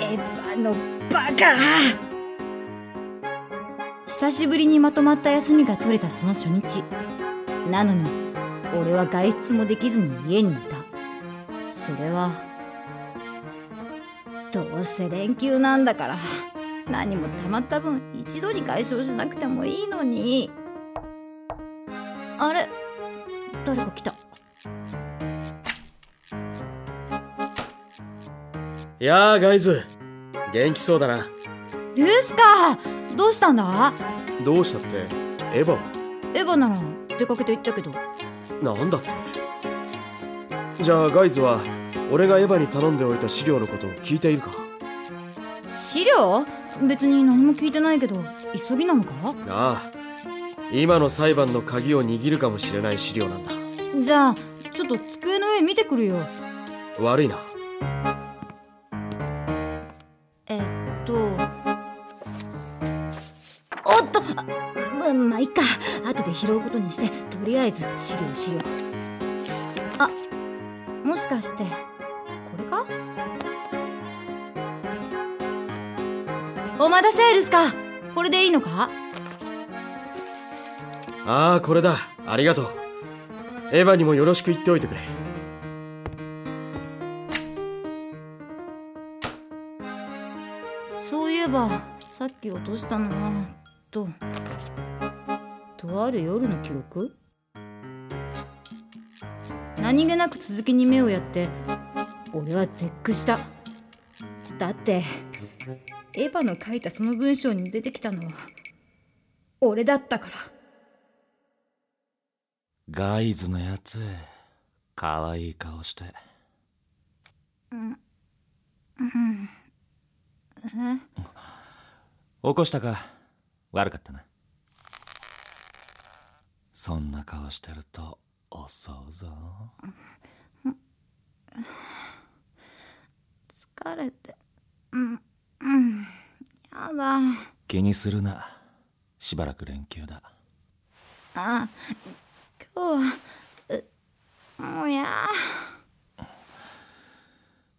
エヴァのバカ久しぶりにまとまった休みが取れたその初日。なのに俺は外出もできずに家にいた。それはどうせ連休なんだから何もたまった分一度に解消しなくてもいいのに。あれ誰か来た。やあガイズ。元気そうだな。ルースか。どうしたんだ？どうしたってエヴァは？エヴァなら出かけて行ったけど。なんだって？じゃあガイズは俺がエヴァに頼んでおいた資料のことを聞いているか？資料？別に何も聞いてないけど急ぎなのか？ああ。今の裁判の鍵を握るかもしれない資料なんだ。じゃあちょっと机の上見てくるよ。悪いなままあいっか。後で拾うことにしてとりあえず資料資料あもしかしてこれか？お待たせエルスかこれでいいのか？ああこれだ。ありがとう。エヴァにもよろしく言っておいてくれ。そういえばさっき落としたのはととある夜の記録？何気なく続きに目をやって俺は絶句した。だってエヴァの書いたその文章に出てきたのは俺だったから。ガイズのやつかわいい顔して。起こしたか？悪かったなそんな顔してると襲うぞ。疲れて。うん。うん。やだ。気にするな。しばらく連休だ。あ今日はうもうや。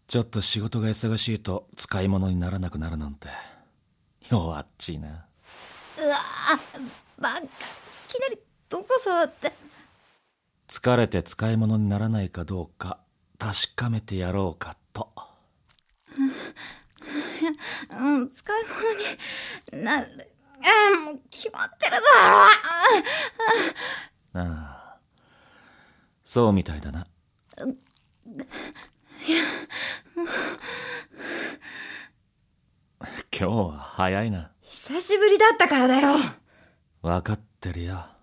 ちょっと仕事が忙しいと使い物にならなくなるなんて。弱っちいな。うわバカどこ触って疲れて使い物にならないかどうか確かめてやろうかと。うん。使い物になる。あもう決まってるぞ。ああそうみたいだな。今日は早いな。久しぶりだったからだよ。分かってるよ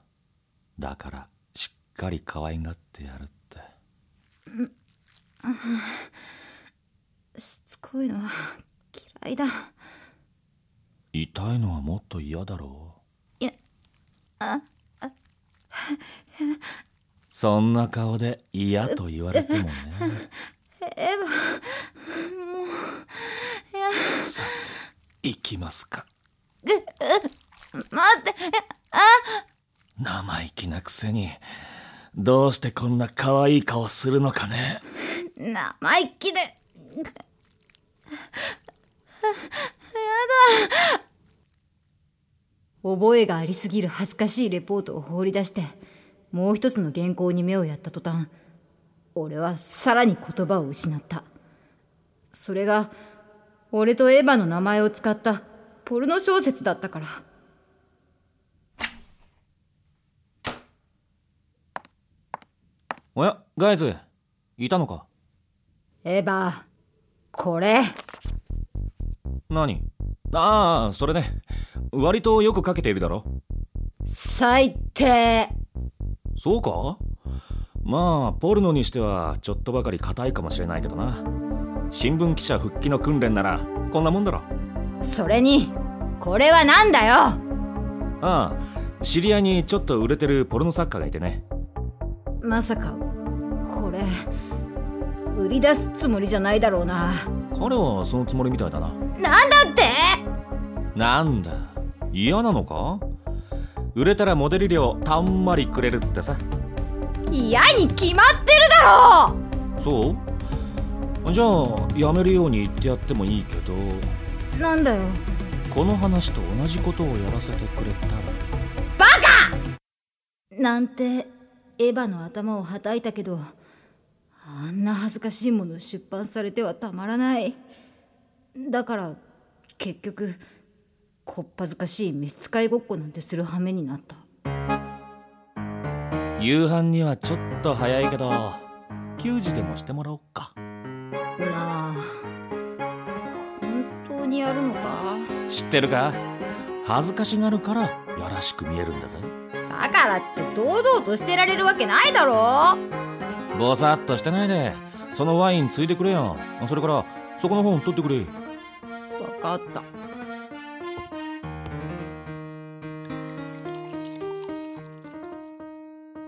だからしっかり可愛がってやるって。しつこいのは嫌いだ。痛いのはもっと嫌だろう。いやあそんな顔で嫌と言われてもね。エヴァもういや。さて行きますか。待って生意気なくせにどうしてこんな可愛い顔するのかね。生意気で。やだ。覚えがありすぎる恥ずかしいレポートを放り出してもう一つの原稿に目をやった途端俺はさらに言葉を失った。それが俺とエヴァの名前を使ったポルノ小説だったから。おやガイズいたのか？エヴァこれ。何？ああそれね。割とよくかけているだろ？最低。そうか？まあポルノにしてはちょっとばかり硬いかもしれないけどな。新聞記者復帰の訓練ならこんなもんだろ。それにこれはなんだよ？ああ知り合いにちょっと売れてるポルノ作家がいてね。まさかこれ売り出すつもりじゃないだろうな。彼はそのつもりみたいだな。なんだって？なんだ？嫌なのか？売れたらモデル料たんまりくれるってさ。嫌に決まってるだろ！そう？じゃあやめるように言ってやってもいいけど。なんだよ。この話と同じことをやらせてくれたら。なんてエヴァの頭をはたいたけどあんな恥ずかしいもの出版されてはたまらない。だから結局こっぱずかしい召使いごっこなんてする羽目になった。夕飯にはちょっと早いけど給仕でもしてもらおっか。なあ本当にやるのか？知ってるか？恥ずかしがるからやらしく見えるんだぜだからって堂々としてられるわけないだろ。ぼさっとしてないで。そのワインついてくれよ。それからそこの本取ってくれ。分かった。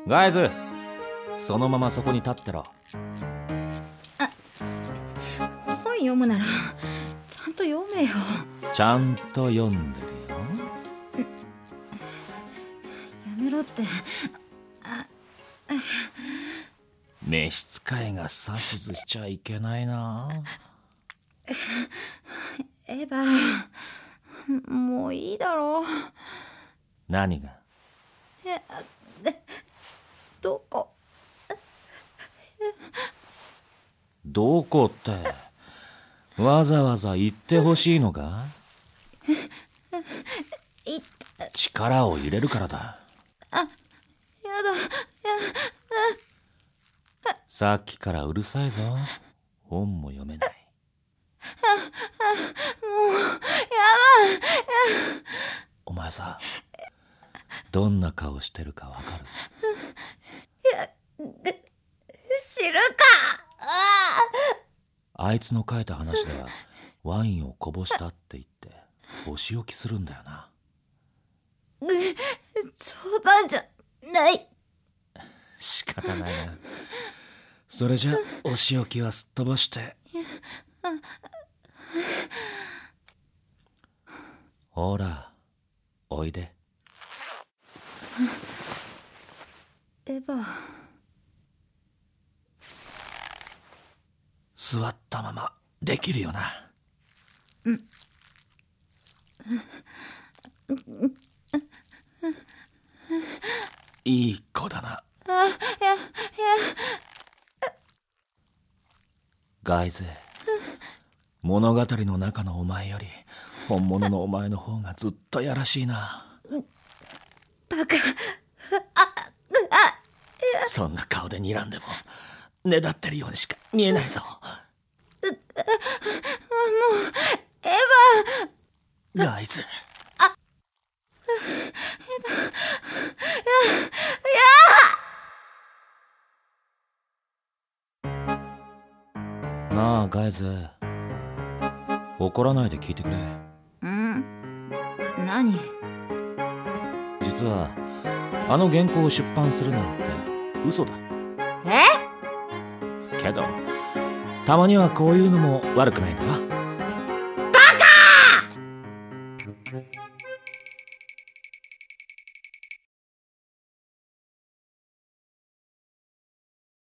ガイズそのままそこに立ってろ。本読むならちゃんと読めよ。ちゃんと読んでるって。召使いが指図しちゃいけないなエヴァもういいだろう何がえどこどこってわざわざ言ってほしいのか力を入れるからだやださっきからうるさいぞ。本も読めない。お前さどんな顔してるかわかる？知るか。あいつの書いた話ではワインをこぼしたって言ってお仕置きするんだよな。冗談じゃない。仕方ないなそれじゃお仕置きはすっ飛ばして。ほらおいで。エヴァ。座ったままできるよな。いい子だなガイズ物語の中のお前より本物のお前の方がずっとやらしいな。バカ。そんな顔で睨んでもねだってるようにしか見えないぞ。エヴガイズなあガイズ。怒らないで聞いてくれ。ァうん？何？実はあの原稿を出版するなんて嘘だ。え？けどたまにはこういうのも悪くないだろ